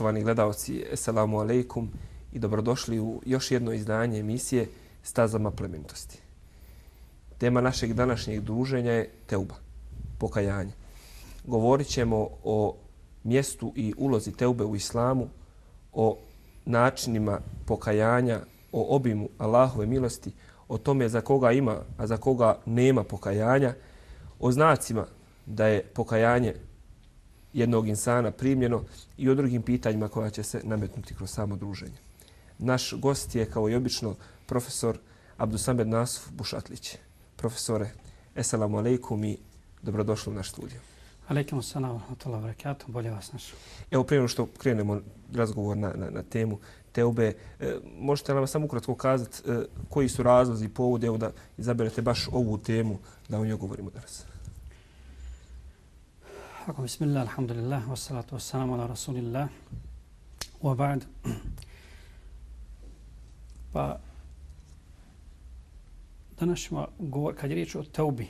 Poštovani gledalci, selamu alaikum i dobrodošli u još jedno izdanje emisije Stazama plemenitosti. Tema našeg današnjeg druženja je Teuba, pokajanje. Govorit ćemo o mjestu i ulozi Teube u islamu, o načinima pokajanja, o obimu Allahove milosti, o tome za koga ima, a za koga nema pokajanja, o znacima da je pokajanje jednog insana primljeno i o drugim pitanjima koja će se nametnuti kroz samo druženje. Naš gost je, kao i obično, profesor Abdusamed Nasuf Bušatlić. Profesore, esalamu alaikum i dobrodošli u naš studio. Alaikum salam, rahmatullahi wabarakatuh, bolje vas našo. Evo, prije što krenemo razgovor na, na, na temu Teube, e, možete nam samo ukratko kazati e, koji su razlozi i povode evo da izaberete baš ovu temu da o njoj govorimo danas? Ako bismillah, alhamdulillah, wassalatu wassalamu ala rasulillah, wa ba'd. Pa, danas ćemo govor, kad je riječ o teubi,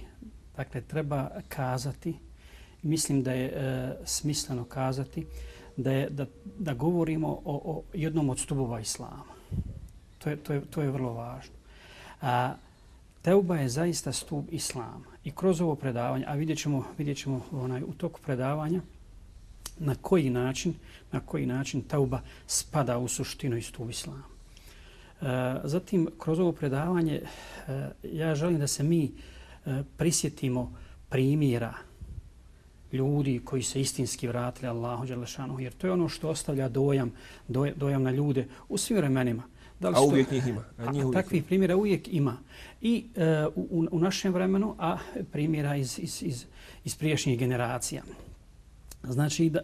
dakle, treba kazati, mislim da je e, smisleno kazati, da, je, da, da govorimo o, o jednom od stubova islama. To je, to je, to je vrlo važno. A, Teuba je zaista stup islama. I kroz ovo predavanje, a vidjet ćemo, vidjet ćemo onaj, u toku predavanja, na koji način, na koji način tauba spada u suštinu istu stup islama. E, zatim, kroz ovo predavanje, e, ja želim da se mi e, prisjetimo primjera ljudi koji se istinski vratili Allahu Đelešanu, jer to je ono što ostavlja dojam, dojam na ljude u svim vremenima. Da li a uvijek njih ima. A, njih uvijek takvih primjera uvijek ima. I uh, u, u našem vremenu, a primjera iz, iz, iz, iz priješnjih generacija. Znači, da,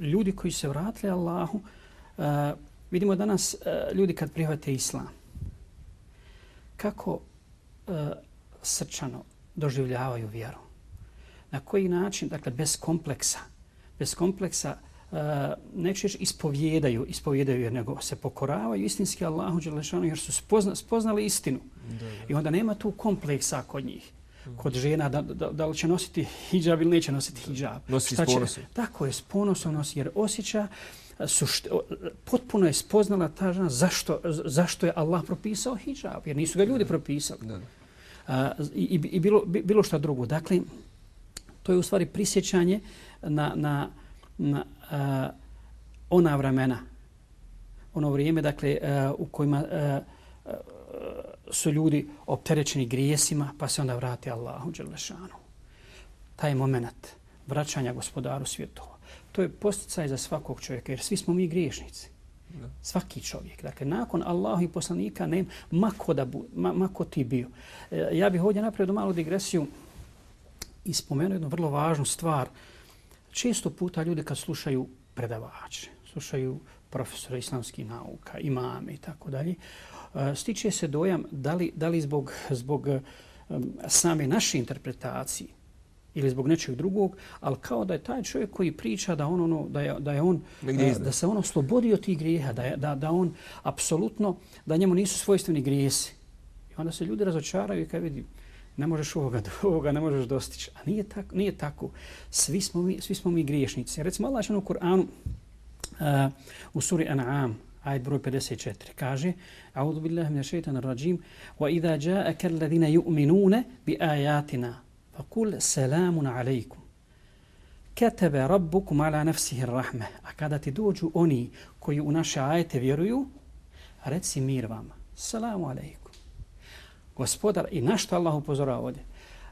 ljudi koji se vratili Allahu, uh, vidimo danas uh, ljudi kad prihvate islam, kako uh, srčano doživljavaju vjeru. Na koji način, dakle, bez kompleksa, bez kompleksa, uh, neću reći ispovjedaju, ispovjedaju jer nego se pokoravaju istinski Allahu Đelešanu jer su spozna, spoznali istinu. Da, da. I onda nema tu kompleksa kod njih. Kod žena, da, da, da li će nositi hijab ili neće nositi hijab. Nosi s ponosom. Tako je, s ponosom nosi jer osjeća su što, potpuno je spoznala ta žena zašto, zašto je Allah propisao hijab. Jer nisu ga ljudi propisali. Da, da. A, i, i, bilo, bilo što drugo. Dakle, to je u stvari prisjećanje na, na, na uh, ona vremena, ono vrijeme dakle, uh, u kojima uh, uh, su ljudi opterećeni grijesima, pa se onda vrati Allahu Đelešanu. Taj moment vraćanja gospodaru svjetova, to je posticaj za svakog čovjeka, jer svi smo mi griješnici. Svaki čovjek. Dakle, nakon Allahu i poslanika, ne, mako, da bu, ma, mako ti bio. E, ja bih ovdje napravio malu digresiju i spomenuo jednu vrlo važnu stvar. Često puta ljudi kad slušaju predavače, slušaju profesora islamskih nauka, imame i tako dalje, e, stiče se dojam da li, da li zbog, zbog um, same naše interpretacije ili zbog nečeg drugog, ali kao da je taj čovjek koji priča da on ono da je da je on da, da se on oslobodio tih grijeha, da je, da da on apsolutno da njemu nisu svojstveni grijesi. I onda se ljudi razočaraju i kad vidi ne možeš ovoga, ovoga ne možeš dostići. A nije tako, nije tako. Svi smo mi, svi smo mi griješnici. Recimo Allah u Kur'anu uh, u suri An'am, ajet broj 54, kaže A'udhu billahi minash shaitanir rajim wa idha ja'aka alladhina yu'minuna bi ayatina faqul salamun alaykum kataba rabbukum ala nafsihi ar-rahmah. A kada ti dođu oni koji u naše ajete vjeruju, reci mir vama. Salamu alejkum gospodar, i na što Allah upozorava ovdje?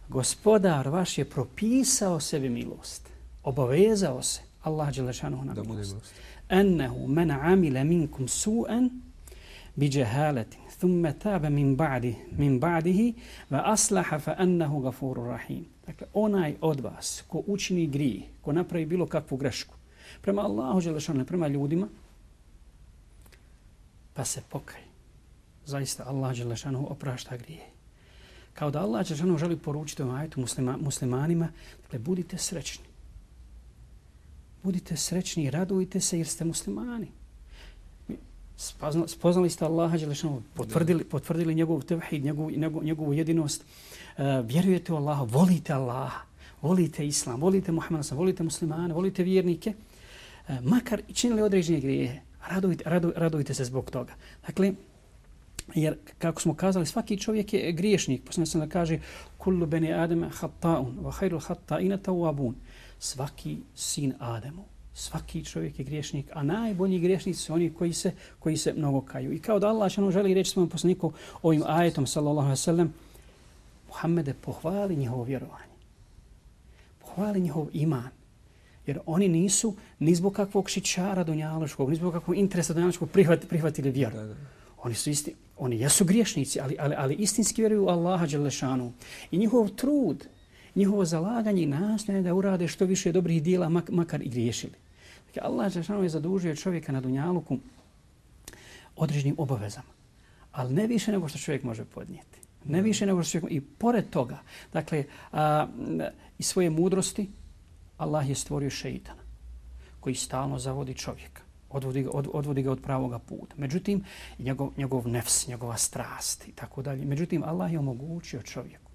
Gospodar vaš je propisao sebi milost. Obavezao se. Allah je lešanu na milost. Ennehu men amile minkum su'en bi džehaletin thumme tabe min, ba'di, min ba'dihi va aslaha fa ennehu gafuru rahim. Dakle, onaj od vas ko učini grije, ko napravi bilo kakvu grešku, prema Allahu Đelešanu, prema ljudima, pa se pokaje zaista Allah Đelešanu oprašta grije. Kao da Allah Đelešanu želi poručiti ovom ajetu muslima, muslimanima, dakle, budite srećni. Budite srećni i radujte se jer ste muslimani. Spoznali, spoznali ste Allaha Đelešanu, potvrdili, potvrdili njegov tevhid, njegovu, njegovu, njegovu jedinost, uh, vjerujete u Allaha, volite Allaha, volite Islam, volite Muhammeda, volite muslimane, volite vjernike. Uh, makar i činili određene grijehe, radujte, radu, radujte se zbog toga. Dakle, jer kako smo kazali, svaki čovjek je griješnik. Posljedno sam da kaže, kullu beni adama hatta'un, wa hayrul hatta'ina tawabun. Svaki sin Ademu, svaki čovjek je griješnik, a najbolji griješnici su oni koji se, koji se mnogo kaju. I kao da Allah što želi reći svojom poslaniku ovim ajetom, sallallahu alaihi sallam, Muhammede, pohvali njihovo vjerovanje. Pohvali njihov iman. Jer oni nisu ni zbog kakvog šičara dunjaloškog, ni zbog kakvog interesa dunjaloškog prihvat, prihvatili vjeru. Da, da. Oni su isti, oni jesu griješnici, ali, ali, ali istinski vjeruju u Allaha Đelešanu. I njihov trud, njihovo zalaganje i nastojanje da urade što više dobrih dijela, mak, makar i griješili. Dakle, Allah Đelešanu je zadužio čovjeka na dunjaluku određenim obavezama. Ali ne više nego što čovjek može podnijeti. Ne više nego što čovjek... I pored toga, dakle, a, i svoje mudrosti, Allah je stvorio šeitana koji stalno zavodi čovjeka. Odvodi ga, od, odvodi ga od pravoga puta. Međutim, njegov, njegov nefs, njegova strast i tako dalje. Međutim, Allah je omogućio čovjeku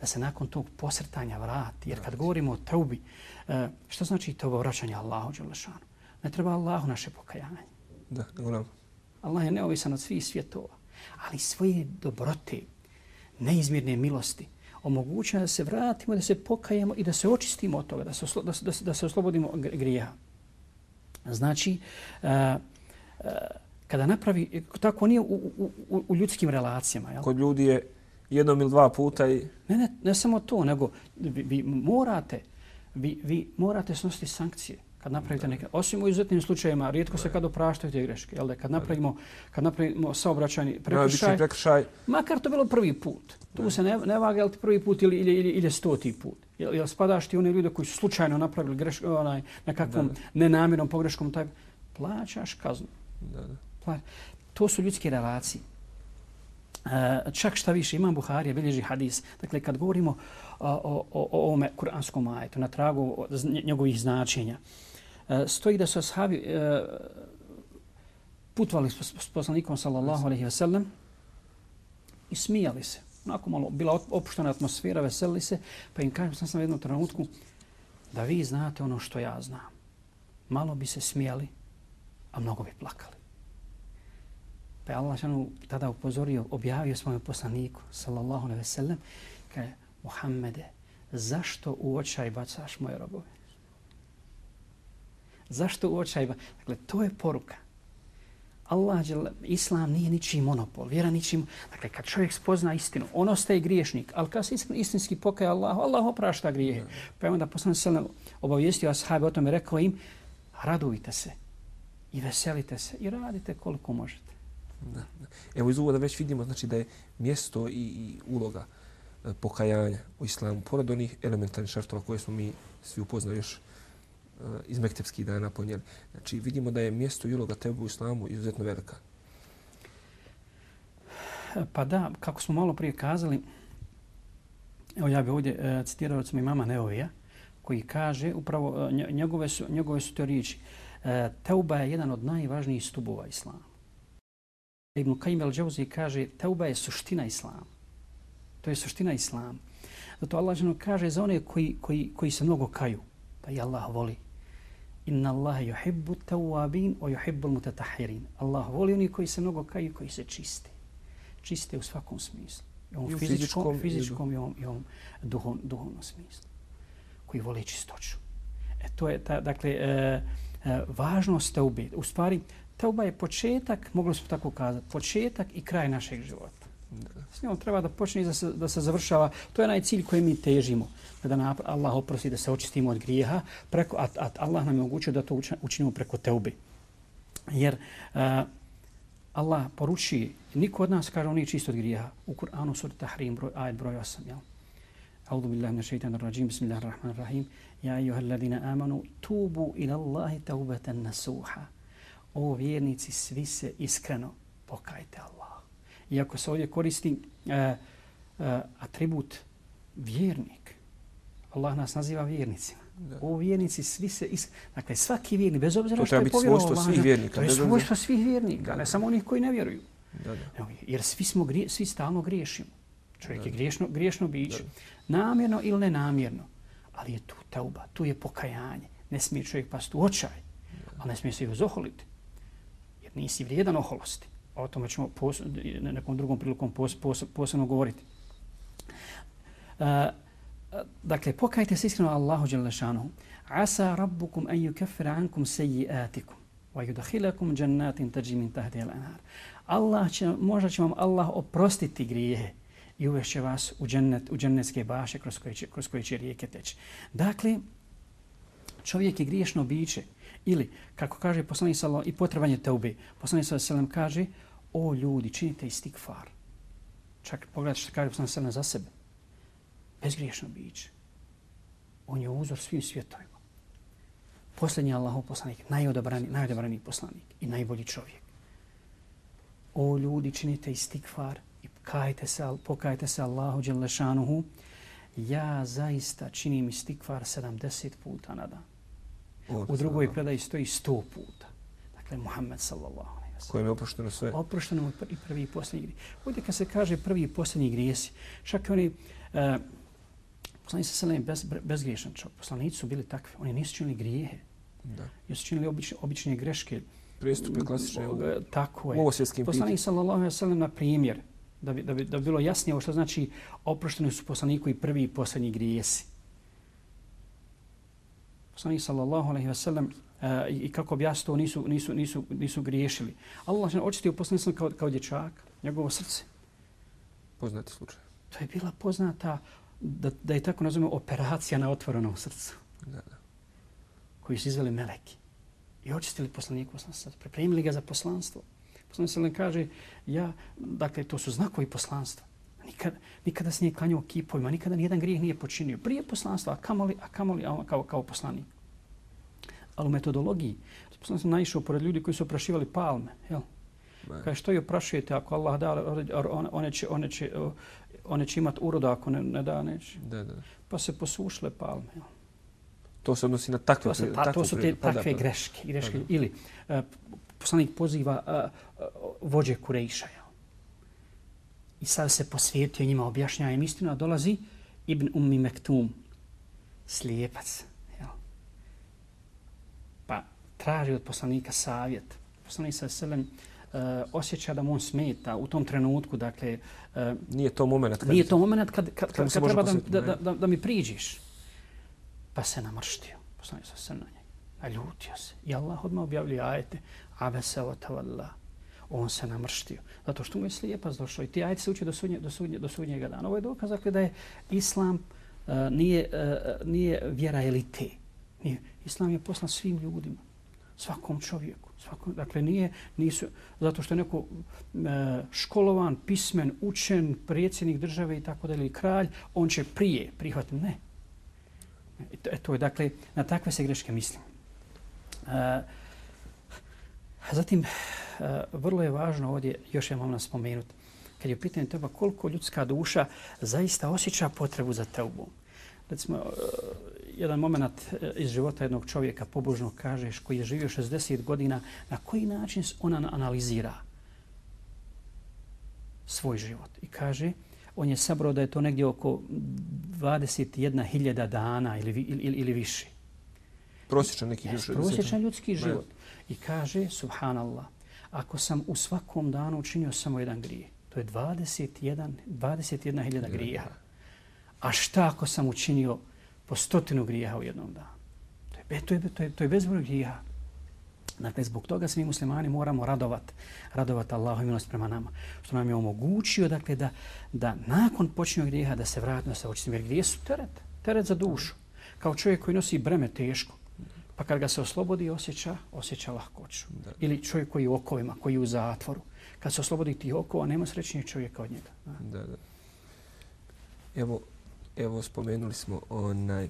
da se nakon tog posrtanja vrati. Jer kad govorimo o teubi, e, što znači to vraćanje Allahu Đelešanu? Ne treba Allahu naše pokajanje. Da, govorim. Allah je neovisan od svih svjetova. Ali svoje dobrote, neizmjerne milosti, omogućuje da se vratimo, da se pokajemo i da se očistimo od toga, da se, da se, da se, da se oslobodimo grija. Znači, uh, uh, kada napravi, tako nije u, u, u, u ljudskim relacijama. Jel? Kod ljudi je jednom ili dva puta i... Ne, ne, ne samo to, nego vi, vi morate, vi, vi morate snositi sankcije kad napravite neke, osim u izuzetnim slučajevima, rijetko se kad opraštaju te greške, jel da, kad napravimo, kad napravimo saobraćajni prekršaj, prekršaj, makar to bilo prvi put, tu se ne, ne vaga ti prvi put ili, ili, ili, ili stoti put. Jel, jel spadaš ti one ljude koji su slučajno napravili greš, onaj, nekakvom nenamjernom pogreškom, taj, plaćaš kaznu. Da, da. Pla, to su ljudske relacije. E, čak šta više, imam Buharija, bilježi hadis. Dakle, kad govorimo o, o, o, o ovome kuranskom ajetu, na tragu njegovih značenja, E, stoji da su ashabi e, putovali s poslanikom sallallahu alaihi ve sellem i smijali se. Onako malo bila opuštena atmosfera, veselili se, pa im kažem sam sam u jednom trenutku da vi znate ono što ja znam. Malo bi se smijali, a mnogo bi plakali. Pa je Allah šanu tada upozorio, objavio svome poslaniku, sallallahu alaihi ve sellem, kaže, Muhammede, zašto u očaj bacaš moje robove? Zašto u očajba? Dakle, to je poruka. Allah, Islam nije ničiji monopol, vjera ničiji Dakle, kad čovjek spozna istinu, on ostaje griješnik, ali kad se istinski pokaje Allah, Allah oprašta grijehe. Pa je onda poslani se obavijestio ashabi o tome, rekao im, radujte se i veselite se i radite koliko možete. Da, da. Evo iz uvoda već vidimo znači, da je mjesto i, i uloga e, pokajanja u islamu, pored onih elementarnih šartova koje smo mi svi upoznali još Eh, iz mektepskih dana ponijeli. Znači vidimo da je mjesto i uloga tebe u islamu izuzetno velika. Pa da, kako smo malo prije kazali, evo ja bih ovdje e, citirao od mama Neovija, koji kaže, upravo eh, njegove, su, njegove su te riječi, e, teuba je jedan od najvažnijih stubova islama. Ibn Qaim el-Džavzi kaže, teuba je suština islama. To je suština islama. Zato Allah kaže za one koji, koji, koji se mnogo kaju, da i Allah voli. Inna Allah yuhibbu tawabin wa yuhibbu al-mutatahhirin. Allah voli oni koji se mnogo kaju, koji se čiste. Čiste u svakom smislu. I u fizičkom, fizičkom, fizičkom i ovom, i ovom duhov, duhovnom smislu. Koji vole čistoću. E, to je, ta, dakle, e, e, važnost teube. U stvari, teuba je početak, mogli smo tako kazati, početak i kraj našeg života. S njom treba da počne da se, da se završava. To je onaj cilj koji mi težimo. Da nam Allah oprosti da se očistimo od grijeha, preko, a, a Allah nam je omogućio da to učinimo preko teube. Jer uh, Allah poruči, niko od nas kaže on nije čist od grijeha. U Kur'anu sura Tahrim, broj, ajed broj 8, jel? أعوذ بالله من الشيطان الرجيم بسم الله الرحمن الرحيم يا أيها الذين آمنوا توبوا إلى الله توبة نسوحا O vjernici, svi se iskreno pokajte Allah iako se ovdje koristi uh, uh, atribut vjernik. Allah nas naziva vjernicima. Da. O vjernici svi se is... Dakle, svaki vjernik, bez obzira što je povjerovao Allah, svih vjernika, to je svojstvo svih vjernika, ne samo onih koji ne vjeruju. Da, da. Jer svi, smo grije, svi stalno griješimo. Čovjek da, je griješno, griješno biće. Namjerno ili nenamjerno. Ali je tu teuba, tu je pokajanje. Ne smije čovjek pasti u očaj. ali ne smije se ih uzoholiti. Jer nisi vrijedan oholosti. O tome ćemo pos, nekom drugom prilikom pos, pos, posebno govoriti. Uh, dakle, pokajte se iskreno Allahu Đelešanu. Asa rabbukum en yukaffira ankum sejiatikum wa yudakhilakum jannatin tajri min tahtiha al-anhar. Allah će, možda će vam Allah oprostiti grijehe i uvešće vas u, džennet, u džennetske baše kroz koje, će, kroz koje će rijeke teći. Dakle, čovjek je griješno biće. Ili, kako kaže poslanik sallam, i potrebanje teube. Poslanik sallam kaže, o ljudi, činite istikfar. Čak pogledajte što kaže poslanik sallam za sebe. Bezgriješno biće. On je uzor svim svjetovima. Posljednji Allahov poslanik, najodabrani, najodabrani poslanik i najbolji čovjek. O ljudi, činite istikfar i kajte se, pokajte se Allahu Đelešanuhu. Ja zaista činim istikfar 70 puta na dan. U drugoj predaji stoji 100 puta. Dakle, Muhammed sallallahu alaihi wa Kojem je oprošteno sve? Oprošteno mu i prvi i posljednji grijesi. Ovdje kad se kaže prvi i posljednji grijesi, čak i oni, uh, poslanici sa selem bez, bezgriješan čovjek, poslanici su bili takvi, oni nisu činili grijehe. Da. Jer su činili obične, obične greške. Prijestupe klasične u, tako je. u svjetskim Poslanik sallallahu alaihi wa sallam na primjer, da bi, da, bi, da bi bilo jasnije što znači oprošteni su poslaniku i prvi i posljednji grijesi poslanik sallallahu alejhi ve sellem uh, i kako bi jasno nisu, nisu, nisu, nisu griješili. Allah je očistio poslanik kao, kao dječak, njegovo srce. Poznati slučaj. To je bila poznata, da, da je tako nazovemo, operacija na otvorenom srcu. Da, da. Koji su izveli meleki. I očistili poslaniku, pripremili ga za poslanstvo. Poslanik sallam kaže, ja, dakle, to su znakovi poslanstva. Nikada, nikada se nije klanjao kipovima, nikada nijedan grijeh nije počinio. Prije poslanstva, a kamoli, a kamoli a kao, kao poslanik. Ali u metodologiji, sam sam naišao pored ljudi koji su oprašivali palme. Jel? Kaže, što je oprašujete ako Allah da, one će, one će, one će imati uroda ako ne, ne da, neće. Da, da. Pa se posušile palme. Jel? To se odnosi na takve to, se, ta, to su te pa, takve da, greške. greške. Pa, Ili uh, poslanik poziva uh, uh, vođe Kurejša i sad se posvijetio njima, objašnjava im istinu, a dolazi Ibn Ummi Mektum, slijepac. Jel? Pa traži od poslanika savjet. Poslanik sa selem uh, osjeća da mu on smeta u tom trenutku, dakle... Uh, nije to moment kad... Nije to moment kad, kad, kad, kad, kad treba da, da, da, da, da, mi priđiš. Pa se namrštio. Poslanik sa selem na njega. Naljutio se. I Allah odmah objavljuje ajete. Abese wa tavallah on se namrštio. Zato što mu je slijepac došao i ti ajde se uči do, sudnje, do, sudnje, do sudnjega dana. Ovo je dokaz dakle, da je islam uh, nije, uh, nije vjera elite. Nije. Islam je poslan svim ljudima, svakom čovjeku. Svakom, dakle, nije, nisu, zato što je neko e, školovan, pismen, učen, predsjednik države i tako dalje, kralj, on će prije prihvatiti. Ne. E, to, to je, dakle, na takve se greške mislim. E, Uh, zatim, Eh, vrlo je važno ovdje, još je vam spomenuti, kad je pitanje teba koliko ljudska duša zaista osjeća potrebu za teubu. Recimo, eh, jedan moment eh, iz života jednog čovjeka pobožno kažeš koji je živio 60 godina, na koji način on analizira svoj život. I kaže, on je sabrao da je to negdje oko 21.000 dana ili, ili, ili više. Prosječan neki ljudski život. Prosječan ljudski život. I kaže, subhanallah, ako sam u svakom danu učinio samo jedan grije. To je 21.000 21 grija. A šta ako sam učinio po stotinu grija u jednom danu? To je, to je, to je, to je bezbroj grija. Dakle, zbog toga se mi muslimani moramo radovat, radovat Allahu i milost prema nama. Što nam je omogućio, dakle, da, da nakon počinjog grijeha da se vratimo sa očistim. Jer grije su teret, teret za dušu. Kao čovjek koji nosi breme teško, Pa kad ga se oslobodi, osjeća, osjeća lahkoću. Da. Ili čovjek koji je u okovima, koji je u zatvoru. Kad se oslobodi tih okova, nema srećnijeg čovjeka od njega. Da, da. Evo, evo spomenuli smo onaj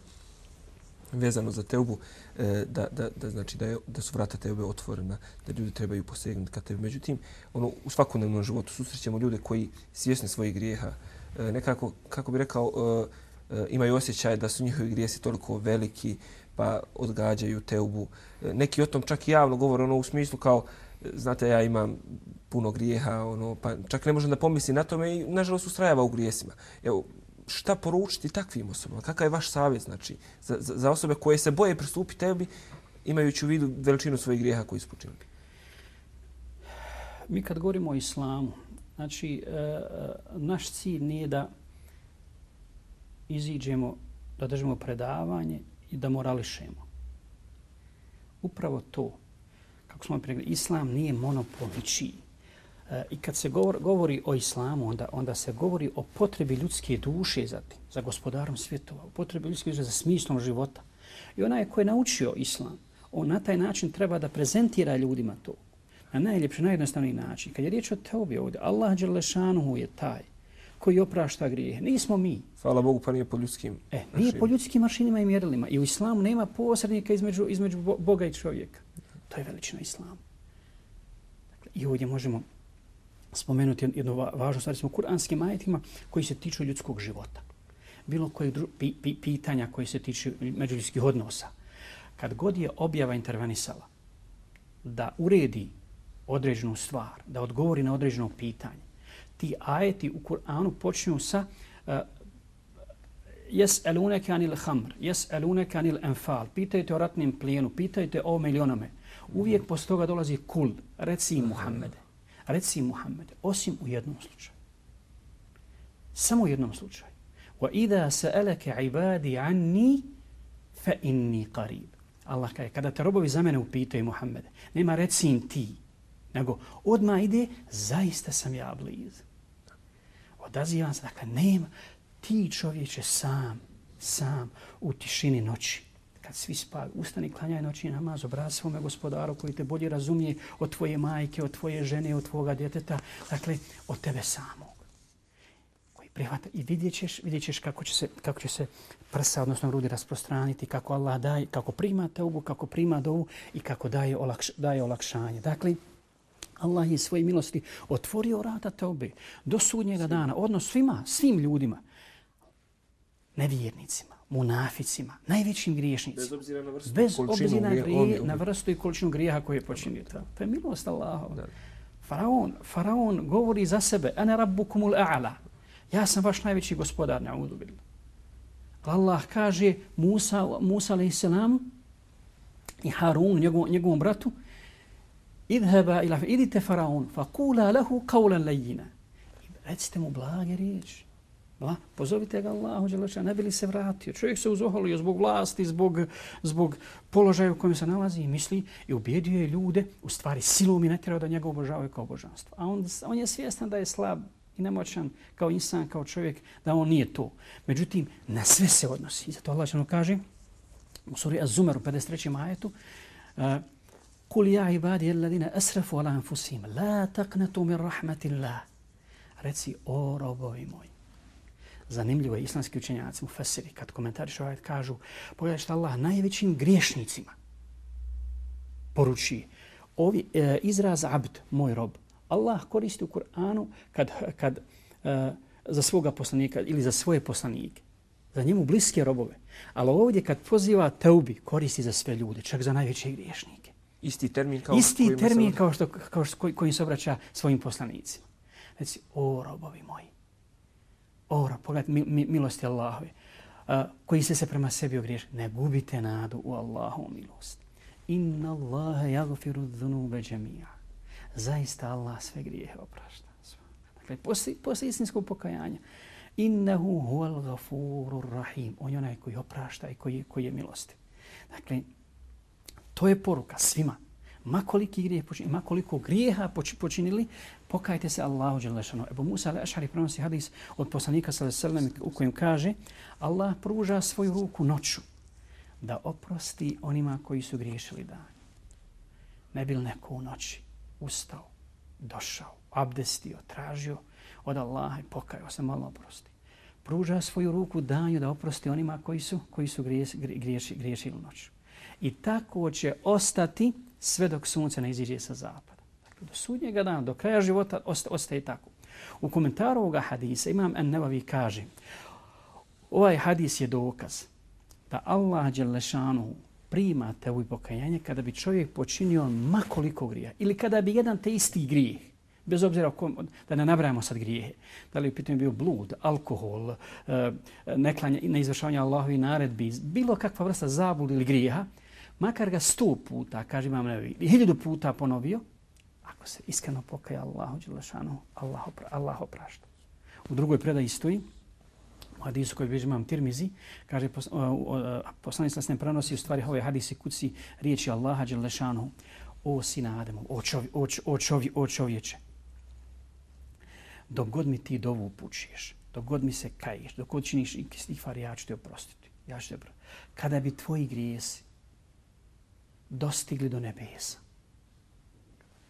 vezano za teubu, e, da, da, da, znači da, je, da su vrata teube otvorena, da ljudi trebaju posegnuti ka tebi. Međutim, ono, u svakodnevnom životu susrećemo ljude koji svjesni svojih grijeha, e, nekako, kako bi rekao, e, e, imaju osjećaj da su njihovi grijesi toliko veliki, pa odgađaju teubu. E, neki o tom čak i javno govore ono u smislu kao e, znate ja imam puno grijeha, ono, pa čak ne možem da pomisli na tome i nažalost ustrajava u grijesima. Evo, šta poručiti takvim osobama? Kakav je vaš savjet znači, za, za, za osobe koje se boje pristupiti tebi imajući u vidu veličinu svojih grijeha koji su počinili? Mi kad govorimo o islamu, znači, e, e, naš cilj nije da iziđemo, da držimo predavanje i da morališemo. Upravo to, kako smo pregledali, islam nije monopol ničiji. E, I kad se govor, govori o islamu, onda, onda se govori o potrebi ljudske duše za tim, za gospodarom svjetova, o potrebi ljudske duše za smislom života. I onaj ko je naučio islam, on na taj način treba da prezentira ljudima to. Na najljepši, najjednostavniji način. Kad je riječ o teobi ovdje, Allah Đelešanuhu je taj koji oprašta grijehe. Nismo mi. Hvala Bogu, pa nije po ljudskim E, nije po ljudskim mašinima i mjerilima. I u islamu nema posrednika između, između Boga i čovjeka. To je veličina islama. Dakle, I ovdje možemo spomenuti jednu važnu stvar, smo kuranskim ajetima koji se tiču ljudskog života. Bilo koje pi, pi, pitanja koji se tiču međuljudskih odnosa. Kad god je objava intervenisala da uredi određenu stvar, da odgovori na određeno pitanje, ti ajeti u Kur'anu počinju sa eh, uh, jes anil hamr, jes eluneke anil enfal, pitajte o ratnim plijenu, pitajte o milionome. Uvijek posto toga dolazi kul, reci Muhammede. Reci Muhammede, osim u jednom slučaju. Samo u jednom slučaju. Wa idha sa'alaka ibadi anni fa inni qarib. Allah kaže, kada te robovi za mene upitaju Muhammede, nema reci im ti, nego odma ide, zaista sam ja blizu odazivam se, dakle, nema, ti čovječe sam, sam, u tišini noći, kad svi spavaju, ustani, klanjaj noći namaz, obrazi svome gospodaru koji te bolje razumije od tvoje majke, od tvoje žene, od tvoga djeteta, dakle, od tebe samog. Koji prihvata i vidjet ćeš, vidjet ćeš kako, će se, kako će se prsa, odnosno rudi, rasprostraniti, kako Allah daje, kako prima teubu, kako prima dovu i kako daje, olakš, daje olakšanje. Dakle, Allah je svoje milosti otvorio vrata teobe do sudnjega dana, odnos svima, svim ljudima, nevjernicima, munaficima, najvećim griješnicima. Bez obzira na vrstu, Bez obzira na, grije, na vrstu i količinu grijeha koje je počinio. To je milost Allahova. Faraon, faraon govori za sebe, ene rabbukumul a'la. Ja sam vaš najveći gospodar, na'udu billah. Allah kaže Musa, Musa a.s. i Harun, njegov, njegovom bratu, idheba ila idite faraon fa kula lahu qawlan layyina recite mu blage riječi. Bla, pozovite ga Allahu dželle ne bi li se vratio? Čovjek se uzoholio zbog vlasti zbog zbog položaja u kojem se nalazi i misli i ubijedio je ljude u stvari silom i natjerao da njega obožavaju kao božanstvo. A on on je svjestan da je slab i nemoćan kao insan kao čovjek da on nije to. Međutim na sve se odnosi. I zato Allah kaže u suri Az-Zumer u 53. majetu, uh, Kul ja ibadi alladina asrafu ala anfusihim la taqnatu min rahmatillah. Reci o robovi moji. Zanimljivo je islamski učenjaci u Fesiri kad komentariš ovaj kažu pogledajte Allah najvećim griješnicima poruči ovi e, izraz abd moj rob. Allah koristi u Kur'anu kad, kad e, za svoga poslanika ili za svoje poslanike za njemu bliske robove. Ali ovdje kad poziva teubi koristi za sve ljude, čak za najveće griješnike. Isti termin kao Isti termin kao što kao što koji, koji se obraća svojim poslanicima. Reci o robovi moji. O rob, pogledaj mi, mi, milosti Allahove. Uh, koji se se prema sebi ogriješ, ne gubite nadu u Allahu milost. Inna Allaha yaghfiru dhunuba jami'a. Zaista Allah sve grijehe oprašta. Dakle, posle, posle istinskog pokajanja, innahu huwal ghafurur rahim. On je onaj koji oprašta i koji, koji je milosti. Dakle, To je poruka svima. Ma koliki grije počinili, ma koliko grijeha počinili, pokajte se Allahu Đelešanu. Ebu Musa al-Ašari prenosi hadis od poslanika sallallahu u kojem kaže Allah pruža svoju ruku noću da oprosti onima koji su griješili dan. Ne bil neko u noći ustao, došao, abdestio, tražio od Allaha i pokajao se malo oprosti. Pruža svoju ruku danju da oprosti onima koji su koji su griješi, griješi, griješili noću i tako će ostati sve dok sunce ne iziđe sa zapada. Dakle, do sudnjega dana, do kraja života ostaje tako. U komentaru ovoga hadisa imam en nebavi kaže ovaj hadis je dokaz da Allah Đelešanu prima te i pokajanje kada bi čovjek počinio makoliko grija ili kada bi jedan te isti grijeh bez obzira kom, da ne nabrajamo sad grijehe. Da li u pitanju bio blud, alkohol, eh, neklanje, neizvršavanje Allahovi naredbi, bilo kakva vrsta zabud ili grijeha, makar ga sto puta, kaže imam nevi, hiljadu puta ponovio, ako se iskreno pokaja Allahu Đelešanu, Allah, opra, Allah oprašta. U drugoj predaji stoji, u hadisu koji bilježi imam Tirmizi, kaže poslanik sa prenosi u stvari ove hadisi kuci riječi Allaha Đelešanu, o sina Ademu, o, čovi, o, o, čovi, o čovječe. Dok god mi ti dovu upućuješ, dok god mi se kaješ, dok god činiš istihvar, ja ću te oprostiti. Ja ću te oprostiti. Kada bi tvoji grijesi dostigli do nebesa,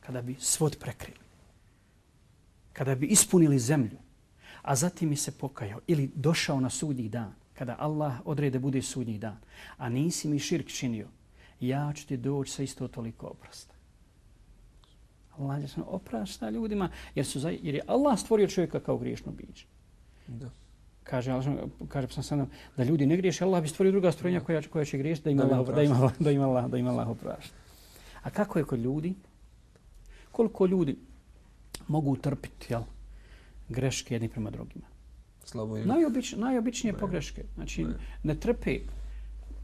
kada bi svod prekrili, kada bi ispunili zemlju, a zatim mi se pokajao ili došao na sudnji dan, kada Allah odrede bude sudnji dan, a nisi mi širk činio, ja ću ti doći sa isto toliko oprosta. Allah je oprašta ljudima, jer, su, jer je Allah stvorio čovjeka kao griješno biće. Da. Kaže, kaže sam sam da ljudi ne griješe, Allah bi stvorio druga stvorenja koja, koja će griješiti da ima Allah, da ima, da ima Allah, da ima Allah oprašta. A kako je kod ljudi? Koliko ljudi mogu utrpiti jel, greške jedni prema drugima? Slabo je. Najobič, najobičnije ne. pogreške. Znači, ne, ne trpe.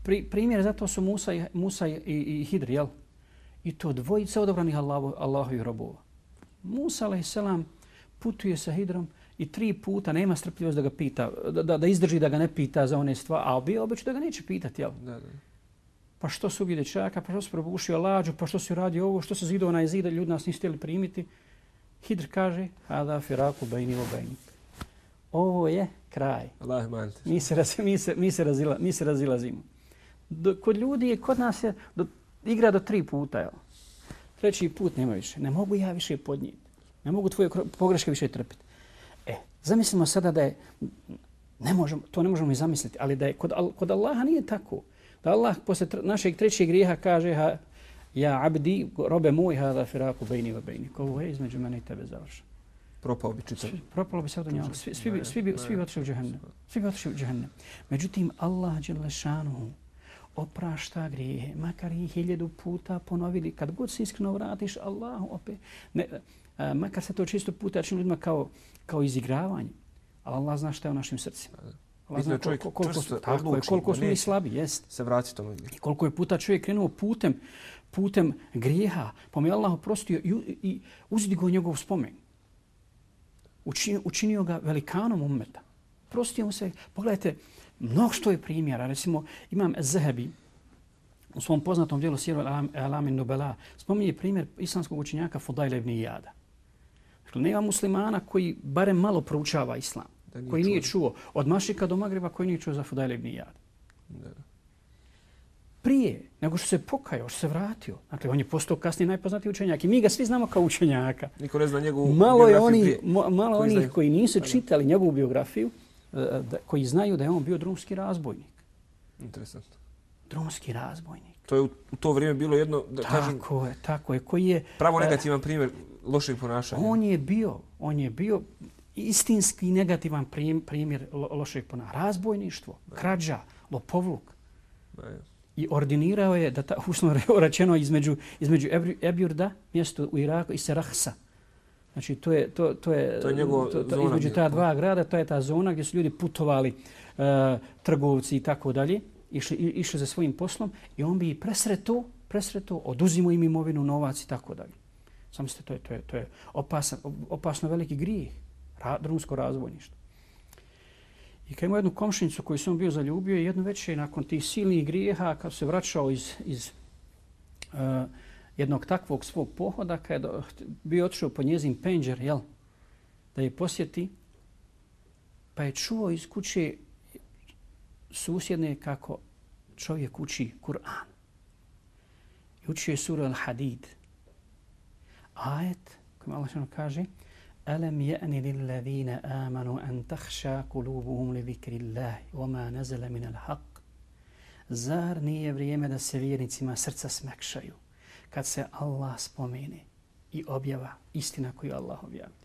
Pri, primjer zato su Musa i, Musa i, i, i Hidr, jel? I to dvojice odobranih Allahu, Allahu i robova. Musa, a.s. putuje sa Hidrom i tri puta nema strpljivost da ga pita, da, da, da izdrži da ga ne pita za one stvari, a bio obično da ga neće pitati, jel? Da, da. Pa što su ubije dječaka, pa što su probušio lađu, pa što su radi ovo, što se zido na zida, ljudi nas nisu htjeli primiti. Hidr kaže, hada firaku bejni o bejni. Ovo je kraj. Allah mi se, raz, mi, se, mi, se razila, mi se razilazimo. Do, kod ljudi je, kod nas je, do, igra do tri puta, jel? Treći put nema više. Ne mogu ja više podnijeti. Ne mogu tvoje pogreške više trpiti. Zamislimo sada da je, ne možemo, to ne možemo i zamisliti, ali da je kod, kod Allaha nije tako. Da Allah posle našeg trećeg grijeha kaže ha, ja abdi, robe moj, ha da firaku bejni va bejni. Ovo je između mene i tebe završeno. Propao bi čitav. Propalo bi se od njega. Svi, svi, svi, bi, svi bi otišli u džahennem. Svi bi otišli u džahennem. Međutim, Allah Đelešanuhu oprašta grijehe, makar ih hiljadu puta ponovili. Kad god se iskreno vratiš, Allah opet. Ne, a, makar se to čisto puta čini ljudima kao, kao izigravanje. Ali Allah zna šta je u našim srcima. Allah zna koliko, koliko, su, tako je, koliko smo mi slabi, jest. Se vrati tome. I koliko je puta čovjek krenuo putem, putem grijeha, pa mi Allah oprostio i, i uzdigo njegov spomen. Učinio, učinio ga velikanom ummeta. Prostio mu se, pogledajte, mnogo što je primjera. Recimo, imam Zahebi u svom poznatom dijelu Siru Alamin Nubela spominje primjer islamskog učenjaka Fudajla ibn Iyada. Dakle, nema muslimana koji barem malo proučava islam, nije koji čuo. nije čuo od Mašika do Magreba koji nije čuo za Fudajla ibn Iyada. Prije nego što se pokajao, što se vratio. Dakle, on je postao kasnije najpoznatiji učenjak i mi ga svi znamo kao učenjaka. Niko ne zna njegovu malo je oni, Malo koji onih koji nisu čitali njegovu biografiju, E, da, koji znaju da je on bio drumski razbojnik. Interesantno. Drumski razbojnik. To je u to vrijeme bilo jedno, da tako kažem... Tako je, tako je. Koji je... Pravo e, negativan primjer lošeg ponašanja. On je bio, on je bio istinski negativan primjer lošeg ponašanja. Razbojništvo, krađa, lopovluk. I ordinirao je, da ta, usno rečeno, između, između Ebjurda, mjesto u Iraku, i Serahsa. Znači, to je, to, to je, to je njegov to, to, između ta dva grada, to je ta zona gdje su ljudi putovali, uh, trgovci i tako dalje, išli, išli za svojim poslom i on bi presreto, presreto, oduzimo im imovinu, novac i tako dalje. Samo ste, to je, to je, to je opasan, opasno veliki grijeh, ra, drumsko razvojništvo. I kad ima jednu komšinicu koju sam bio zaljubio, jedno večer nakon tih silnih grijeha, kad se vraćao iz, iz uh, jednog takvog svog pohoda kad je bio otišao po njezin penđer, jel, da je posjeti, pa je čuo iz kuće susjedne kako čovjek uči Kur'an. I učio je sura Al-Hadid. Ajet, koji malo što kaže, ألم يأن للذين آمنوا أن تخشى قلوبهم لذكر الله وما نزل من الحق Zar nije vrijeme da se vjernicima srca smekšaju? kad se Allah spomene i objava istina koju Allah objavlja.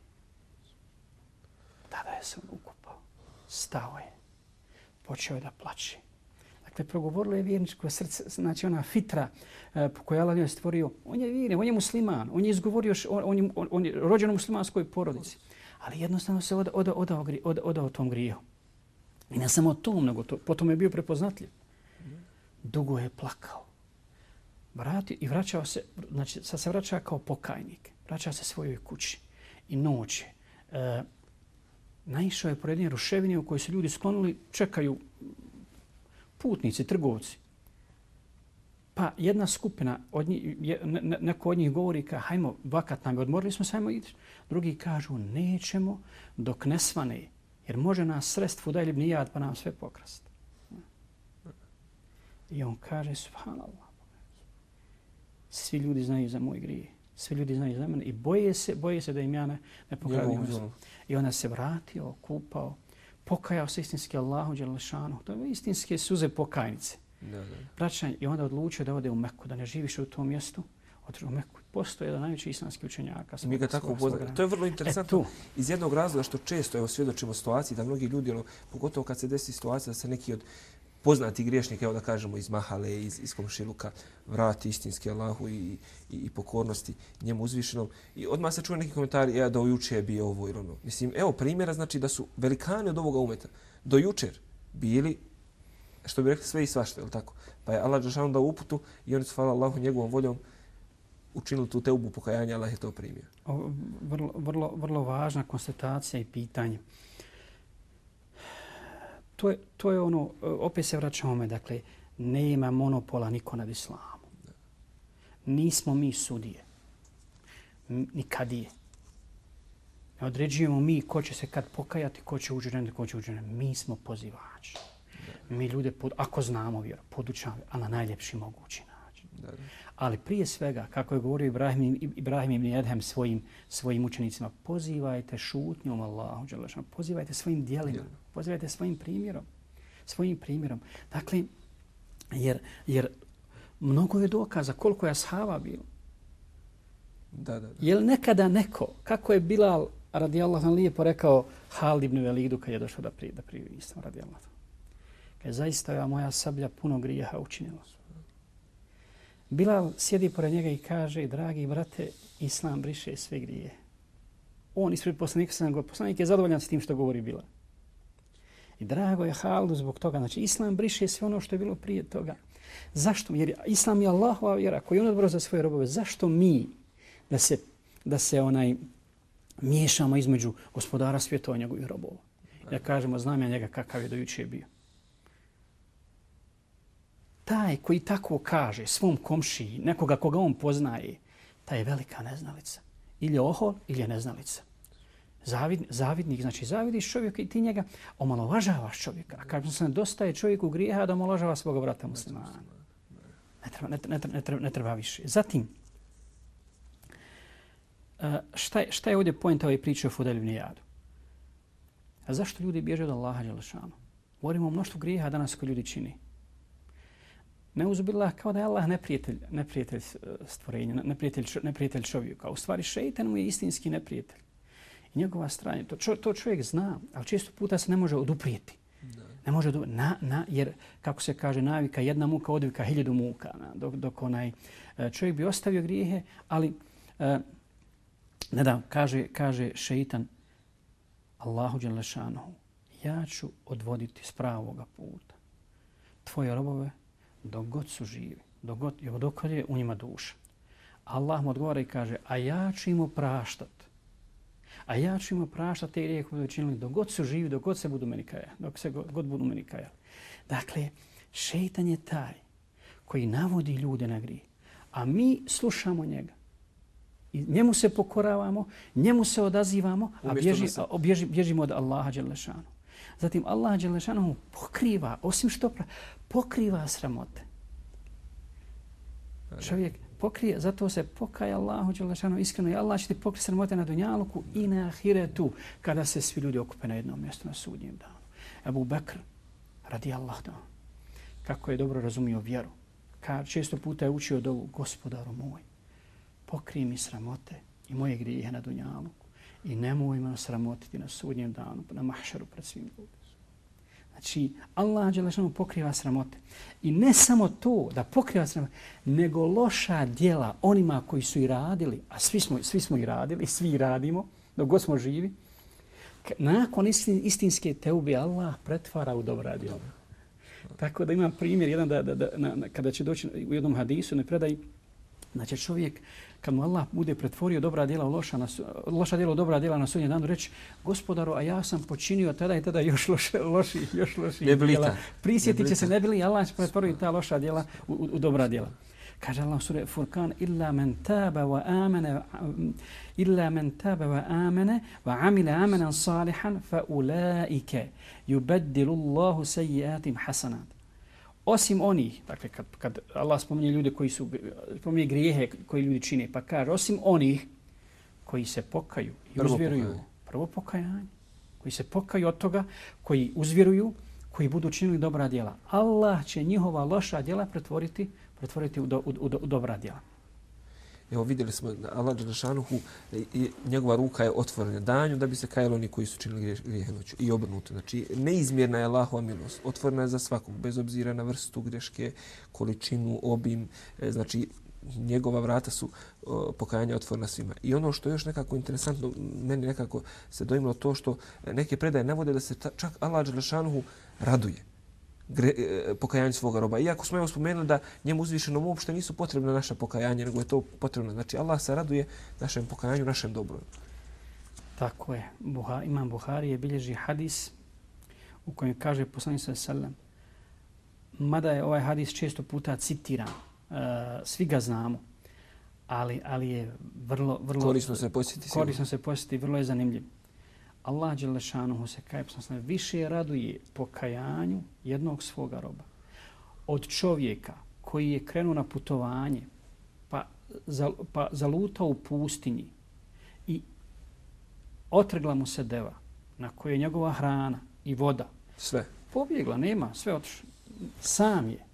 Tada je se on ukupao. Stao je. Počeo je da plače. Dakle, progovorilo je vjerničko srce, znači ona fitra uh, kojoj Allah je stvorio. On je vjernik, on je musliman. On je izgovorio, on, on, je, on, on je rođen u muslimanskoj porodici. Ali jednostavno se odao, od od odao, od tom griju. I ne samo to, mnogo to, potom je bio prepoznatljiv. Dugo je plakao vratio i vraćao se, znači sad se vraća kao pokajnik, vraća se svojoj kući i noće. E, naišao je pored nje ruševine u kojoj su ljudi sklonili, čekaju putnici, trgovci. Pa jedna skupina, od njih, ne, neko od njih govori ka hajmo, vakat nam je, odmorili smo, hajmo ići. Drugi kažu nećemo dok ne svane, jer može nas srest fudaj ili nijad pa nam sve pokrast. I on kaže, subhanallah, svi ljudi znaju za moj grijeh. Svi ljudi znaju za mene i boje se, boje se da im ja ne, ne pokradim. I onda se vratio, kupao, pokajao se istinski Allahu Đelešanu. To je istinske suze pokajnice. Da, da. I onda odlučio da ode u Meku, da ne živiš u tom mjestu. Otišao u Meku. Postoje jedan najveći islamski učenjaka. Mi ga tako upoznamo. To je vrlo interesantno. E, iz jednog razloga što često evo, svjedočimo situaciji da mnogi ljudi, ono, pogotovo kad se desi situacija da se neki od poznati griješnik, evo da kažemo iz Mahale, iz, iz Komšiluka, vrati istinski Allahu i, i, i pokornosti njemu uzvišenom. I odmah se čuje neki komentari, e, ja do juče je bio ovo ili ono. Mislim, evo primjera znači da su velikani od ovoga umeta do jučer bili, što bi rekli, sve i svašta, je tako? Pa je Allah Đašanu dao uputu i oni su, hvala Allahu, njegovom voljom učinili tu teubu pokajanja, Allah je to primio. O, vrlo, vrlo, vrlo važna konstatacija i pitanje to je, to je ono, opet se vraćamo me, dakle, nema monopola niko nad islamom. Nismo mi sudije. Nikad je. Ne određujemo mi ko će se kad pokajati, ko će uđe ko će uđe Mi smo pozivači. Mi ljude, pod, ako znamo vjeru, podučamo, a na najljepši mogući način. Ali prije svega, kako je govorio Ibrahim, Ibrahim ibn Edhem svojim, svojim učenicima, pozivajte šutnjom Allahu, pozivajte svojim dijelima, pozivajte svojim primjerom. Svojim primjerom. Dakle, jer, jer mnogo je dokaza koliko je ashaba bilo. Da, da, da. Je nekada neko, kako je Bilal radi Allah lijepo rekao Halid ibn Velidu kad je došao da pri, da pri islam radi Allah. Kad zaista je moja sablja puno grijeha učinila. Bilal sjedi pored njega i kaže, dragi brate, Islam briše sve grije. On ispred poslanika sam poslanik je zadovoljan s tim što govori Bilal. I drago je Haldu zbog toga. Znači, Islam briše sve ono što je bilo prije toga. Zašto? Jer Islam je Allahova vjera koji on odbro za svoje robove. Zašto mi da se, da se onaj miješamo između gospodara svjetova i njegovih robova? Ja kažemo, znam ja njega kakav je dojuče bio taj koji tako kaže svom komšiji, nekoga koga on poznaje, taj je velika neznalica. Ili je ohol, ili je neznalica. Zavid, zavidnik, znači zavidiš čovjeka i ti njega omalovažavaš čovjeka. A kažem se, dosta je čovjeku grijeha da omalovažava svoga brata muslimana. Ne treba, ne, ne, ne, treba, ne treba više. Zatim, e, šta je, šta je ovdje pojenta ove priče o Fudelju Jadu? A zašto ljudi bježe od Allaha Đelešanu? Govorimo o mnoštvu grijeha danas koji ljudi čini ne uzbila kao da je Allah neprijatelj, neprijatelj e, stvorenja, neprijatelj, neprijatelj čovjeka. U stvari šeitan mu je istinski neprijatelj. I njegova strana, to, čo, to čovjek zna, ali često puta se ne može oduprijeti. Ne može do, na, na, jer, kako se kaže, navika, jedna muka odvika hiljadu muka, na, dok, dok onaj e, čovjek bi ostavio grijehe, ali, e, ne da, kaže, kaže šeitan, Allahu Đelešanohu, ja ću odvoditi s pravoga puta tvoje robove dok god su živi, dok god, dok je u njima duša. Allah mu odgovara i kaže, a ja ću im opraštat. A ja ću im opraštat te rijeku koje učinili dok god su živi, dok god se budu meni kajali. Dok se god, god budu meni kajali. Dakle, šeitan je taj koji navodi ljude na grije. A mi slušamo njega. I njemu se pokoravamo, njemu se odazivamo, a, bježi, a bježi, bježimo od Allaha Đelešanu. Zatim Allah Đelešanu pokriva, osim što pra, pokriva sramote. Čovjek pokrije, zato se pokaja Allahu Đelešanu iskreno i Allah će ti pokriti sramote na dunjaluku i na ahiretu kada se svi ljudi okupe na jednom mjestu na sudnjem danu. Ebu Bekr, radi Allah da, kako je dobro razumio vjeru, kad često puta je učio dovu, gospodaru moj, pokrij mi sramote i moje grijehe na dunjaluku i nemojmo nas sramotiti na sudnjem danu, na mahšaru pred svim ljudima. Znači, Allah Đelešanu pokriva sramote. I ne samo to da pokriva sramote, nego loša dijela onima koji su i radili, a svi smo, svi smo i radili, svi radimo, dok god smo živi, nakon istinske teube Allah pretvara u dobra djela. Tako da imam primjer jedan da, da, da na, na, kada će doći u jednom hadisu, ne predaj, znači čovjek, kad mu Allah bude pretvorio dobra djela u loša, na, loša djela u dobra djela na sudnjem danu, reći, gospodaru, a ja sam počinio tada i tada još loši, loši, još loši djela. Prisjetit će se, ne bili Allah će pretvorio ta loša djela u, u, u dobra djela. Kaže Allah sura Furkan, illa men taba wa amene, illa men taba wa amene, wa amile amenan salihan, fa ulaike yubaddilu Allahu sayyiatim hasanat. Osim onih, dakle kad, kad Allah spominje ljude koji su, spominje grijehe koji ljudi čine, pa kaže osim onih koji se pokaju i prvo uzvjeruju, pokajanje. prvo pokajanje, koji se pokaju od toga, koji uzvjeruju, koji budu činili dobra djela. Allah će njihova loša djela pretvoriti, pretvoriti u, do, u, u, u dobra djela. Evo vidjeli smo Allah Đelešanuhu, e, njegova ruka je otvorena danju da bi se kajali oni koji su činili grijehe noću. I obrnuto. Znači, neizmjerna je Allahova milost. Otvorena je za svakog, bez obzira na vrstu greške, količinu, obim. E, znači, njegova vrata su pokajanja otvorena svima. I ono što je još nekako interesantno, meni nekako se dojmilo to što neke predaje navode da se čak Allah Đelešanuhu raduje e, pokajanje svoga roba. Iako smo evo spomenuli da njemu uzvišenom uopšte nisu potrebne naše pokajanje, nego je to potrebno. Znači Allah se raduje našem pokajanju, našem dobru. Tako je. Buha, imam Buhari je bilježi hadis u kojem kaže poslanik sa sallam mada je ovaj hadis često puta citiran, uh, svi ga znamo, ali, ali je vrlo, vrlo korisno se posjeti. Korisno se posjeti, vrlo je zanimljiv. Allah Đelešanuhu se kaje poslane, više raduje pokajanju jednog svoga roba od čovjeka koji je krenuo na putovanje pa, za, pa zalutao u pustinji i otrgla mu se deva na kojoj je njegova hrana i voda. Sve. Pobjegla, nema, sve otišlo. Sam je.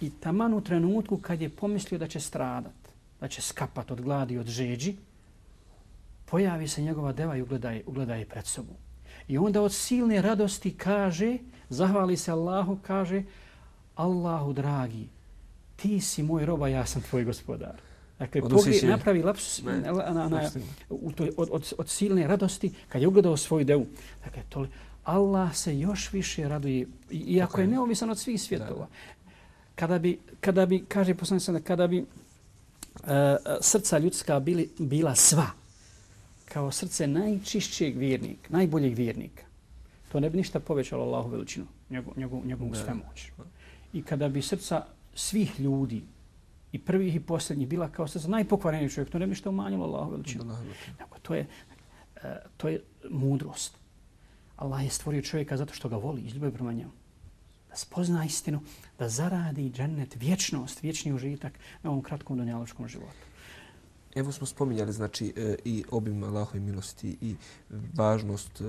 I taman u trenutku kad je pomislio da će stradat, da će skapat od gladi, od žeđi, pojavi se njegova deva i ugleda je, ugleda je pred sobom. I onda od silne radosti kaže, zahvali se Allahu, kaže, Allahu dragi, ti si moj roba, ja sam tvoj gospodar. Dakle, pogri, napravi lapsus ne, na, na, na, u toj, od, od, od silne radosti kad je ugledao svoju devu. Dakle, toli, Allah se još više raduje, iako okay. je neovisan od svih svjetova. Kada bi, kada bi kaže poslanik kada bi uh, srca ljudska bili, bila sva, kao srce najčišćeg vjernika, najboljeg vjernika, to ne bi ništa povećalo Allahu veličinu, njegov, njegov, njegovu svemoć. I kada bi srca svih ljudi, i prvih i posljednjih, bila kao srca najpokvareniji čovjek, to ne bi ništa umanjilo Allahu veličinu. Nego, to, je, uh, to je mudrost. Allah je stvorio čovjeka zato što ga voli, iz ljubavi prema njemu. Da spozna istinu, da zaradi džennet, vječnost, vječni užitak na ovom kratkom donjaločkom životu. Evo smo spominjali znači e, i obim Allahove milosti i važnost e,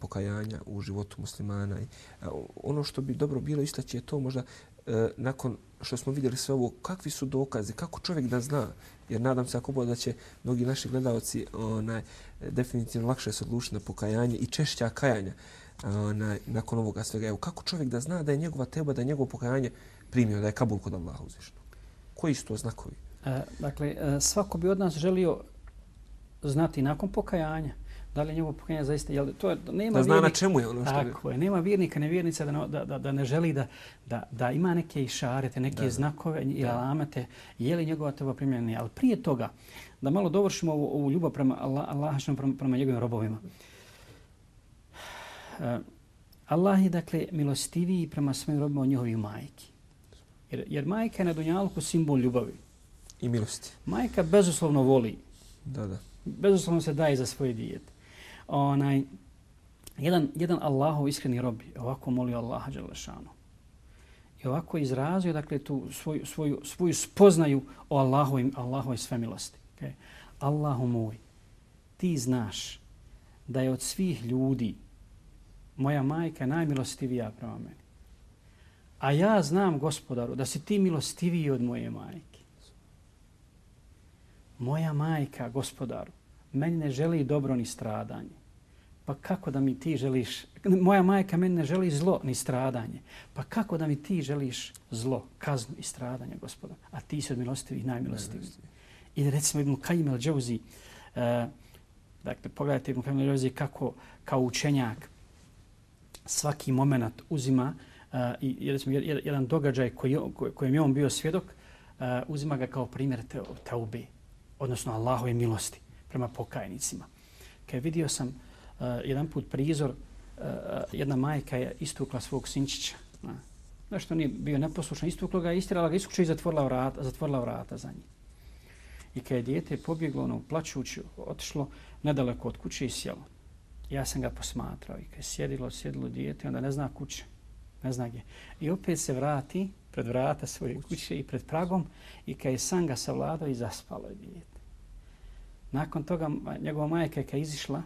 pokajanja u životu muslimana. I, ono što bi dobro bilo istaći je to možda e, nakon što smo vidjeli sve ovo, kakvi su dokaze, kako čovjek da zna, jer nadam se ako bude da će mnogi naši gledalci onaj, definitivno lakše se odlučiti na pokajanje i češća kajanja onaj, nakon ovoga svega. Evo, kako čovjek da zna da je njegova teba, da je njegovo pokajanje primio, da je kabul kod Allaha uzvišno? Koji su to znakovi? E, dakle, e, svako bi od nas želio znati nakon pokajanja da li je njegovo pokajanje zaista... Jel, to je, nema da zna vjernik, na čemu je ono što tako je. Nema vjernika, nevjernica da, da, da, da ne želi da, da, da ima neke išarete, neke da, znakove i alamete, je li njegova teba primjenja. Ali prije toga, da malo dovršimo ovu, ovu ljubav prema Allah, prema, prema njegovim robovima. Uh, Allah je, dakle, milostiviji prema svojim robima od njihovih majki. Jer, jer majka je na dunjalku simbol ljubavi i milosti. Majka bezuslovno voli. Da, da. Bezuslovno se daje za svoje dijete. Onaj, jedan, jedan Allahov iskreni rob ovako molio Allaha Đalešanu. I ovako izrazio dakle, tu svoju, svoju, svoju spoznaju o Allahovoj, Allahovoj svemilosti. Okay. Allahu moj, ti znaš da je od svih ljudi moja majka najmilostivija prema meni. A ja znam, gospodaru, da si ti milostiviji od moje majke moja majka, gospodaru, meni ne želi dobro ni stradanje. Pa kako da mi ti želiš, moja majka meni ne želi zlo ni stradanje. Pa kako da mi ti želiš zlo, kaznu i stradanje, gospodar? A ti si od milostivih najmilostivih. I recimo Ibn Kajim al-Džavzi, uh, dakle, pogledajte Ibn Kajim al-Džavzi kako kao učenjak svaki moment uzima uh, i recimo, jedan događaj koji, kojem je on bio svjedok, uh, uzima ga kao primjer te, teube, odnosno Allahove milosti prema pokajnicima. Kad vidio sam uh, jedan put prizor, uh, jedna majka je istukla svog sinčića. Uh, nešto nije bio neposlušan, istukla ga, istirala ga, iskuća i zatvorila vrata, zatvorila vrata za njim. I kad je dijete pobjeglo, ono, plaćući, otišlo nedaleko od kuće i sjelo. Ja sam ga posmatrao i kad je sjedilo, sjedilo dijete, onda ne zna kuće, ne zna gdje. I opet se vrati pred vrata svoje kuće i pred pragom i kad je sam ga savladao i zaspalo je dijete. Nakon toga njegova majka je izišla,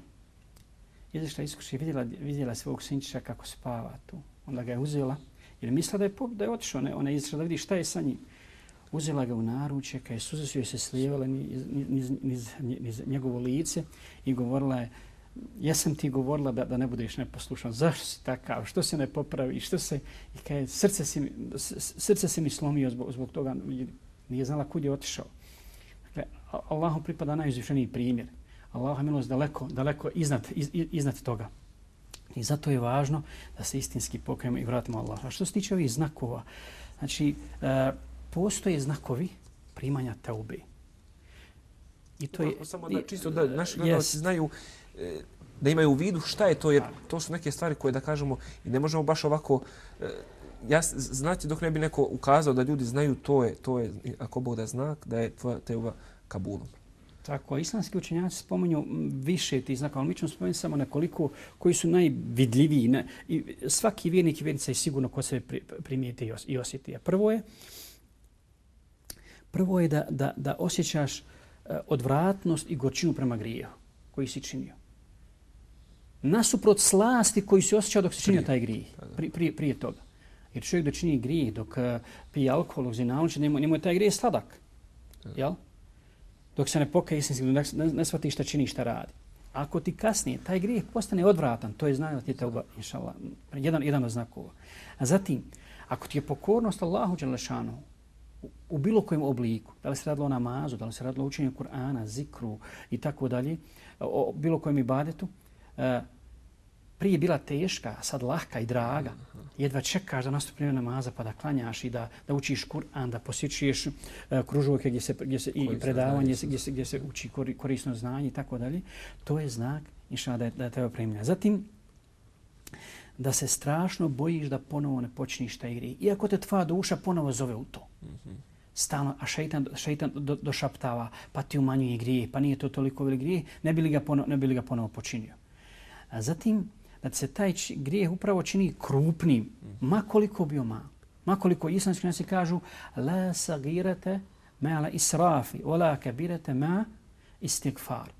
izišla iz i vidjela, vidjela svog sinčića kako spava tu. Onda ga je uzela jer mislila da je, da je otišao, ne, ona je izišla da vidi šta je sa njim uzela ga u naručje, kad je suze su joj se slijevale niz, niz, niz, niz njegovo lice i govorila je, jesam ti govorila da, da ne budeš neposlušan, zašto si takav, što se ne popravi, što se, i kad je srce se srce se mi slomio zbog, zbog toga, nije znala kud je otišao. Allahom pripada najuzvišeniji primjer. Allahom milost daleko, daleko iznad, iz, iznad toga. I zato je važno da se istinski pokajemo i vratimo Allah. A što se tiče ovih znakova, znači, uh, postoje znakovi primanja teube. I to je samo da čisto da naši gledalci yes. znaju e, da imaju u vidu šta je to jer to su neke stvari koje da kažemo i ne možemo baš ovako e, ja znate dok ne bi neko ukazao da ljudi znaju to je to je ako Bog da znak da je tvoja teuba kabulom. Tako, islamski učenjaci spominju više tih znaka, ali mi ćemo spomenuti samo nekoliko koji su najvidljiviji. Ne? I svaki vjernik i vjernica je sigurno ko se primijeti i osjeti. A prvo je, Prvo je da, da, da osjećaš uh, odvratnost i gorčinu prema grijehu koji si činio. Nasuprot slasti koji si osjećao dok si činio taj grijeh. Pri, prije, prije toga. Jer čovjek da čini grijeh dok uh, pije alkohol, uzim nauči, njemu, njemu je taj grijeh sladak. Jel? Dok se ne pokaje istinski, ne, ne, ne shvati šta čini, šta radi. Ako ti kasnije taj grijeh postane odvratan, to je znak da ti je teuba, inšala, jedan, jedan od znakova. A zatim, ako ti je pokornost Allahu Đelešanu, u bilo kojem obliku, da li se radilo o namazu, da li se radilo o učenju Kur'ana, zikru i tako dalje, o bilo kojem ibadetu, eh, prije bila teška, sad lahka i draga, jedva čekaš da nastupi namaza pa da klanjaš i da, da učiš Kur'an, da posjećuješ uh, kružovke gdje se, gdje se, i predavanje gdje se, gdje se uči korisno znanje i tako dalje, to je znak inša da je, da je tebe primlja. Zatim, da se strašno bojiš da ponovo ne počniš taj igri. Iako te tvoja duša ponovo zove u to. Stalno, a šeitan, šeitan do, došaptava, pa ti umanjuje grije, pa nije to toliko velik grije, ne bi li ga ponovo, ne bi li ga ponovo počinio. A zatim, da se taj grijeh upravo čini krupnim, ma koliko bio. Ma koliko islamski nasi kažu, la sagirate ma la israfi, ola kabirate ma istigfar.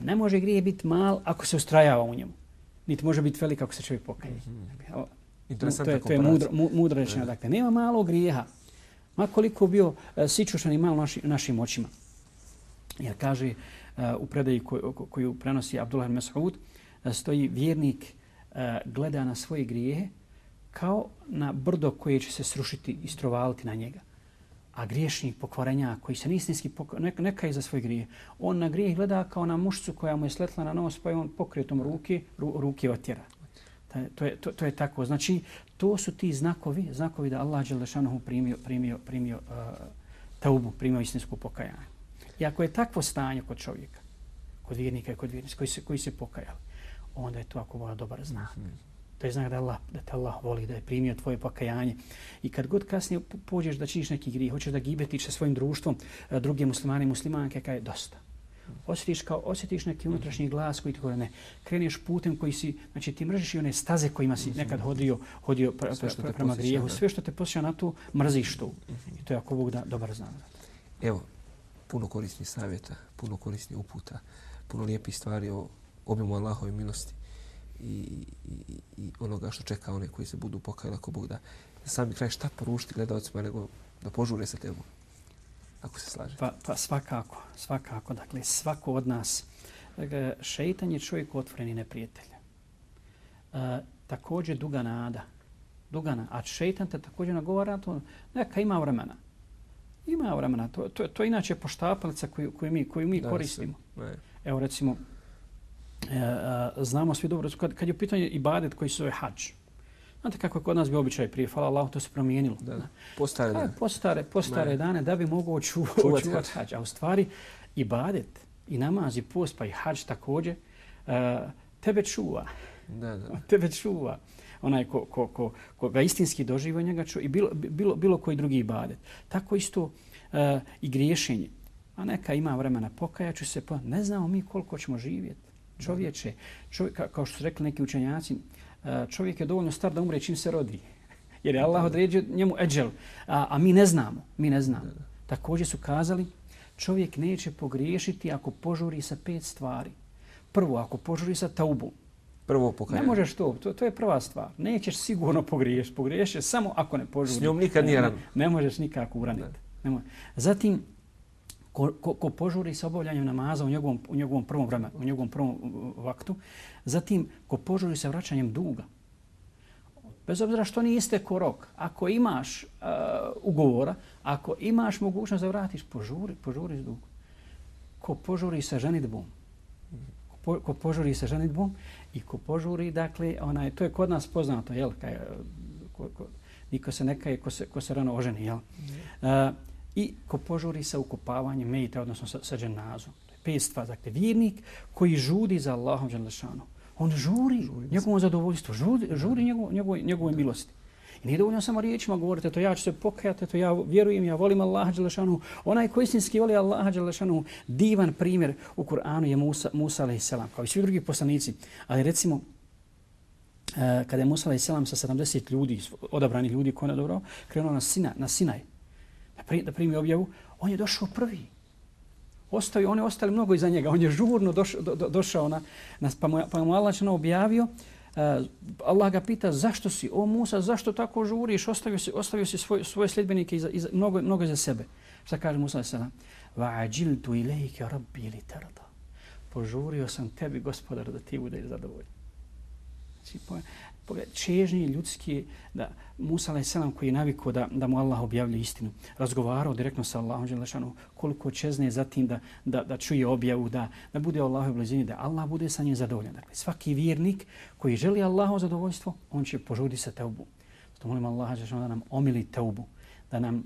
Ne može grije biti mal ako se ustrajava u njemu niti može biti velika ako se čovjek pokaje. Mm -hmm. To je, to je mudra, mudra rečenja. Dakle, nema malo grijeha. Ma koliko bio uh, sičušan i malo naši, našim očima. Jer kaže uh, u predaji koju, koju prenosi Abdullah Mas'ud, da stoji vjernik e, gleda na svoje grijehe kao na brdo koje će se srušiti i strovaliti na njega a griješnik pokvarenja koji se nistinski neka, neka je za svoj grije. On na grijeh gleda kao na mušcu koja mu je sletla na nos pa je on pokretom ruke, ru, ruke otjera. To je, to, to je tako. Znači, to su ti znakovi, znakovi da Allah Đelešanohu primio, primio, primio uh, taubu, primio istinsku pokajanje. I ako je takvo stanje kod čovjeka, kod vjernika i kod vjernika koji se, koji se pokajali, onda je to ako vola dobar znak. Mm. To je znak da, Allah, da te Allah voli, da je primio tvoje pokajanje. I kad god kasnije pođeš da činiš neki grih, hoćeš da gibetiš sa svojim društvom, drugi muslimani i muslimanke, kaj je dosta. Osjetiš, kao, osjetiš neki unutrašnji glas koji ti govore, ne, kreneš putem koji si, znači ti mržiš i one staze kojima si nekad hodio, hodio pre, pre, pre, prema grijehu. Sve što te posjeća na to, mrziš tu. I to je ako Bog da dobar zna. Evo, puno korisnih savjeta, puno korisnih uputa, puno lijepih stvari o obimu Allahove milosti i, i, i onoga što čeka one koji se budu pokajali ako Bog da. Sami kraj šta porušiti gledalcima nego da požure sa tebom. Ako se slaže. Pa, pa svakako, svakako. Dakle, svako od nas. Dakle, šeitan je čovjek otvoreni neprijatelj. E, također duga nada. Duga nada. A šeitan te također nagovara to. Neka ima vremena. Ima vremena. To, to, to je inače poštapalica koju, koju mi, koju mi da, koristimo. Se, Evo recimo, znamo svi dobro, kad, kad je u pitanju ibadet koji se zove hađ, Znate kako je kod nas bio običaj prije, hvala Allah, to se promijenilo. Da, da. Postare dane. Postare, postare dane da bi mogo očuvati čuvat hađ. A u stvari, i badet, i namaz, i post, pa i hađ također, uh, tebe čuva. Da, da. Tebe čuva. Onaj ko, ko, ko, ko ga istinski doživa njega čuva. I bilo, bilo, bilo koji drugi ibadet. Tako isto uh, i griješenje. A neka ima vremena pokajaću se, pa ne znamo mi koliko ćemo živjeti. Čovječe, čovjek, kao što su rekli neki učenjaci, čovjek je dovoljno star da umre čim se rodi. Jer je Allah odredio njemu eđel, a, a mi ne znamo. Mi ne znamo. Također su kazali, čovjek neće pogriješiti ako požuri sa pet stvari. Prvo, ako požuri sa taubu. Prvo pokajanje. Ne možeš to, to, to je prva stvar. Nećeš sigurno pogriješiti. Pogriješiti samo ako ne požuri. S njom nikad nije rano. Ne, ne možeš nikako uraniti. Ne. Zatim, ko, ko, ko požuri sa obavljanjem namaza u njegovom, u njegovom prvom vremenu, u njegovom prvom vaktu, zatim ko požuri sa vraćanjem duga. Bez obzira što nije iste rok, ako imaš uh, ugovora, ako imaš mogućnost da vratiš, požuri, požuri s dugom. Ko požuri sa ženitbom, ko, ko požuri sa ženitbom i ko požuri, dakle, onaj, to je kod nas poznato, jel, kaj, ko, ko, niko se nekaje ko se, ko se rano oženi, jel? Uh, i ko požuri sa ukopavanjem mejta, odnosno sa, sa dženazom. Pet stvar, dakle, vjernik koji žudi za Allahom dželešanu. On žuri, žuri njegovom zadovoljstvu, žuri, žuri njegov, njegov, njegove milosti. I nije dovoljno samo riječima govoriti, to ja ću se pokajati, to ja vjerujem, ja volim Allaha dželešanu. Onaj koji istinski voli Allaha dželešanu, divan primjer u Kur'anu je Musa, Musa a.s. kao i svi drugi poslanici. Ali recimo, eh, kada je Musa a.s. sa 70 ljudi, odabranih ljudi koji je dobro, krenuo na, Sina, na Sinaj, da primi objavu, on je došao prvi. Ostao, oni ostali mnogo iza njega. On je žurno došao, do, do, došao na, na, pa, mu, pa mu Allah objavio. Uh, Allah ga pita zašto si, o Musa, zašto tako žuriš, ostavio si, ostavio si svoj, svoje sljedbenike iza, iza, mnogo, mnogo za sebe. Šta kaže Musa sada? Va ilajke rabbi ili tarda. Požurio sam tebi, gospodar, da ti bude zadovoljan. Znači, čežnje ljudski da Musa a.s. koji je navikao da, da mu Allah objavlja istinu, razgovarao direktno sa Allahom Đelešanu, koliko čezne zatim da, da, da čuje objavu, da, da bude u blizini, da Allah bude sa njim zadovoljan. Dakle, svaki vjernik koji želi Allahovo zadovoljstvo, on će požudi sa teubu. Zato molim Allah da nam omili teubu, da nam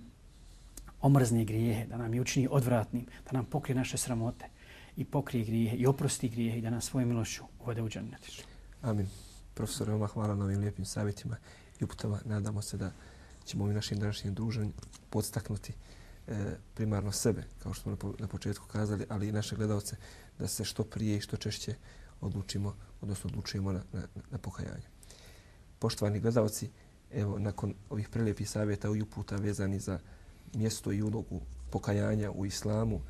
omrzne grijehe, da nam je učini odvratnim, da nam pokrije naše sramote i pokrije grijehe i oprosti grijehe i da nas svoje milošću uvede u džennet. Amin. Profesor, veoma hvala na ovim lijepim savjetima i uputama. Nadamo se da ćemo ovim našim današnjim druženjem podstaknuti e, primarno sebe, kao što smo na, početku kazali, ali i naše gledalce, da se što prije i što češće odlučimo, odnosno odlučujemo na, na, na pokajanje. Poštovani gledalci, evo, nakon ovih prelijepih savjeta i uputa vezani za mjesto i ulogu pokajanja u islamu,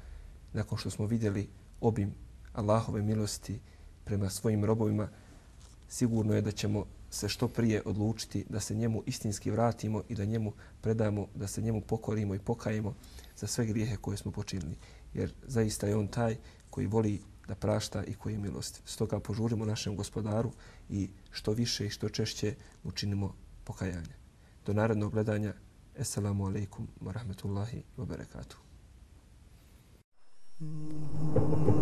nakon što smo vidjeli obim Allahove milosti prema svojim robovima, sigurno je da ćemo se što prije odlučiti da se njemu istinski vratimo i da njemu predamo, da se njemu pokorimo i pokajemo za sve grijehe koje smo počinili. Jer zaista je on taj koji voli da prašta i koji je milost. Stoga požurimo našem gospodaru i što više i što češće učinimo pokajanje. Do narednog gledanja. Assalamu alaikum wa rahmatullahi wa barakatuh. Mm -hmm.